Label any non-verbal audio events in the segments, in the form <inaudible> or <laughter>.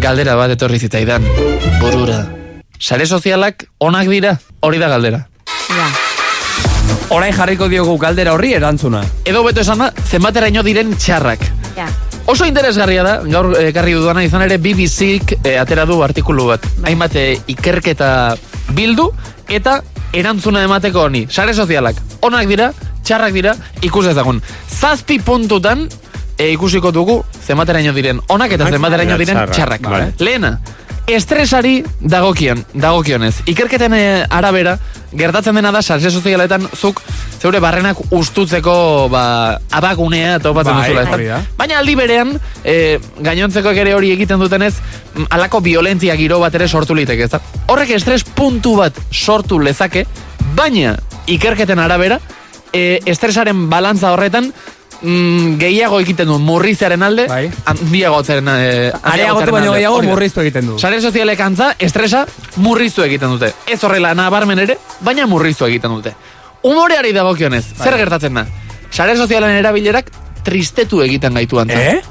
galdera bat etorri zitzaidan. Burura. Sare sozialak onak dira, hori da galdera. Ja. Orain jarriko diogu galdera horri erantzuna. Edo beto esan da, zenbateraino diren txarrak. Ja. Oso interesgarria da, gaur eh, ekarri dudana izan ere BBC-k eh, atera du artikulu bat. Hainbat eh, ikerketa bildu eta erantzuna emateko honi. Sare sozialak, onak dira, txarrak dira, ikus ezagun. Zazpi puntutan eh, ikusiko dugu zenbateraino diren onak eta zenbateraino diren txarrak. txarrak. Vale. Lehena, estresari dagokion, dagokionez. Ikerketen eh, arabera, gertatzen dena da, sare sozialetan zuk zeure barrenak ustutzeko ba, abagunea topatzen Bai, duzula. ezta? Baina aldi berean, e, gainontzekoek ere hori egiten dutenez, halako violentzia giro bat ere sortu liteke, ezta? Horrek estres puntu bat sortu lezake, baina ikerketen arabera, e, estresaren balantza horretan, mm, gehiago egiten du murrizaren alde, Bai. handiagotzaren e, Areagotu baino alde. gehiago murriztu egiten du. Sare sozialek antza, estresa murriztu egiten dute. Ez horrela nabarmen ere, baina murriztu egiten dute. Umoreari dagokionez, Bai. zer gertatzen da? Sare sozialen erabilerak tristetu egiten gaitu antza. Eh?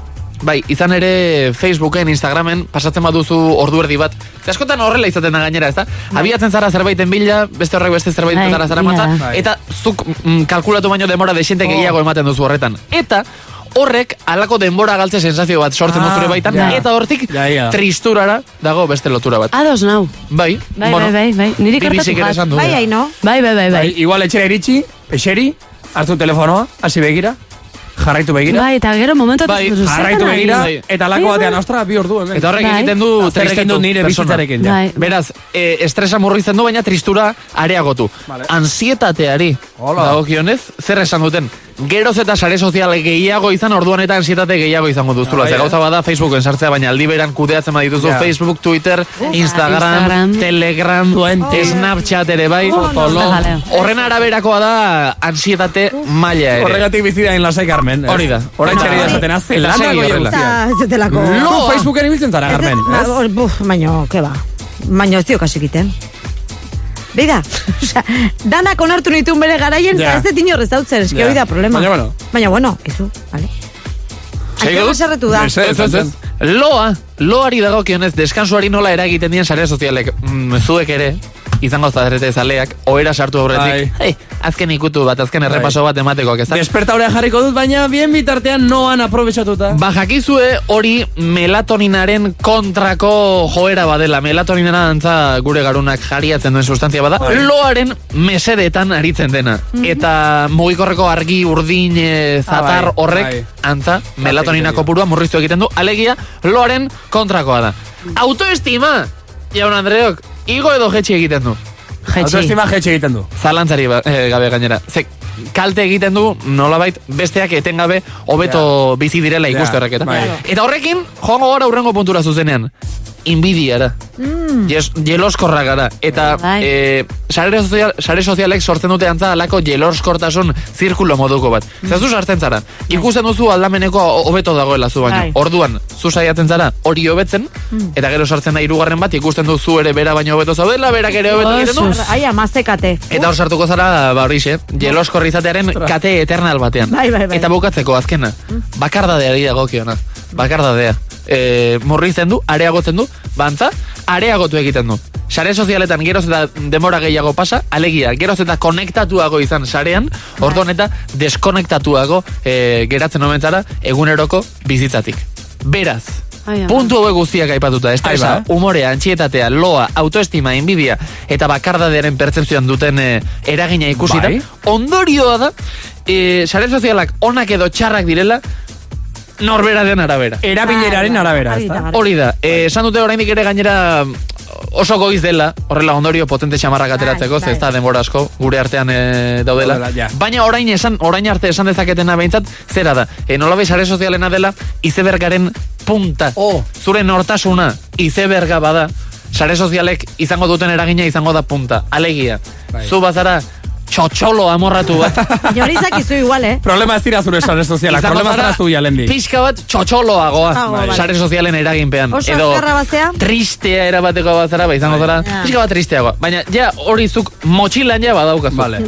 Bai, izan ere Facebooken, Instagramen, pasatzen baduzu ordu erdi bat. Ze askotan horrela izaten da gainera, ezta? Abiatzen zara zerbaiten bila, beste horrek beste zerbait Bai, zara zara matza. Bai. eta zuk mm, kalkulatu baino demora desente gehiago ematen duzu horretan. Eta horrek alako denbora galtze sensazio bat sortzen Ah, du zure baitan, ja. eta hortik Ja, ja. tristurara dago beste lotura bat. Ados nau. Bai, Bai, bai, bai, bai. Niri esan du. Bai. Bai, bai, bai, Bai, bai. igual etxera iritsi, eseri, hartu telefonoa, hasi begira, jarraitu begira, Bai, eta gero momentu Bai, jarraitu begira, Bai. eta lako batean, ostra, bi ordu hemen. Eta horrek Bai. egiten du tristetu du nire bizitzarekin. Bai. Beraz, e, estresa murrizten du, baina tristura areagotu. Vale. Ansietateari Hola. dagokionez, zer esan duten? Geroz eta sare sozial gehiago izan, orduan eta ansietate gehiago izango duzula. Bai, Ze eh? gauza bada Facebooken sartzea, baina aldi beran kudeatzen badituzu Ja. Facebook, Twitter, Instagram, Instagram. Telegram, Tuente. Snapchat ere bai. Oh, da. Horren araberakoa da ansietate maila ere. Horregatik bizirain lasai Carmen. Hori da. Orain txeri da. esaten azte. Zu Facebooken ibiltzen zara, Carmen. ez? Buf, baino, ke ba. Baino ez dio egiten. Beida, osea, danak onartu nituen bere garaien, Ja. eta ez dut inorrez hautzen, eski Ja. hori da problema. Baina, bueno. Baina, bueno, kizu, vale. Segi Aiko dut? serretu da. Mese- Ez, ez, ez. Loa, loari dagokionez, deskansuari nola eragiten dien sare sozialek. Mm, zuek ere, izango zarete zaleak, oera sartu aurretik. Hey, azken ikutu bat, azken errepaso bat ematekoak, ez da? Despertaurea jarriko dut, baina bien bitartean noan aprobetsatuta. Ba, jakizue hori melatoninaren kontrako joera badela. Melatonina antza gure garunak jariatzen duen sustantzia bada. Loaren mesedetan aritzen dena. Eta mugikorreko argi urdin e, zatar Ah, bai, horrek bai. antza melatonina egiten dio. kopurua murriztu egiten du. Alegia, loaren kontrakoa da. Autoestima! Jaun Andreok, igo edo jetxi egiten du. Jetxi. Autoestima jetxe egiten du. Zalantzari ba, eh, gabe gainera. Ze, kalte egiten du, nolabait, besteak etengabe hobeto bizi direla ikuste horrek eta. bai. Eta horrekin, joango gara urrengo puntura zuzenean. Inbidiara. Mm. jeloskorra gara. Eta eh, sare, sozial, sare sozialek sortzen dute antza alako jeloskortasun zirkulo moduko bat. Mm. Zazu sartzen zara. Ikusten duzu aldameneko hobeto dagoela zu baino. Bai. Orduan, zu saiatzen zara hori hobetzen, eta gero sartzen da hirugarren bat, ikusten duzu ere bera baino hobeto zaudela, berak ere hobeto egiten du. Ai, amaztekate. Eta hor sartuko zara, ba hori xe, jeloskorri izatearen kate eternal batean. Bai, bai, bai. Eta bukatzeko azkena, bakardadeari dagokiona. Bakardadea. E, murrizten du, areagotzen du, bantza, areagotu egiten du. Sare sozialetan geroz eta demora gehiago pasa, alegia, geroz eta konektatuago izan sarean, orduan eta deskonektatuago e, geratzen omen zara eguneroko bizitzatik. Beraz, Ai, ama. puntu hauek guztiak aipatuta, estresa, Ai, ba. umorea, antxietatea, loa, autoestima, inbidia eta bakardadearen pertzepzioan duten eh, eragina ikusita, Bai. ondorioa da, e, sare sozialak onak edo txarrak direla, norbera den arabera. Erabileraren arabera, Hori ez da, da? garbi. Hori da, eh, esan dute oraindik ere gainera oso goiz dela, horrela ondorio potente xamarrak ateratzeko, Bai, ez da denbora asko, gure artean e, daudela. Daudela, ja. Baina orain esan, orain arte esan dezaketena behintzat, zera da, e, nola sare sozialena dela, izebergaren punta. Oh. Zure nortasuna, izeberga bada, sare sozialek izango duten eragina izango da punta. Alegia, Bai. zu bazara txotxolo amorratu bat. <laughs> Baina hori izakizu igual, eh? Problema ez dira zure sare sozialak, problema zara zara zu jalendi. Pixka bat txotxoloagoa Ah, bai. sare sozialen eraginpean. Oso Edo bazea? tristea erabateko bazara, ba izango zara, Ja. pixka bat tristeagoa. Baina ja hori zuk motxilan ja badaukazu. Vale.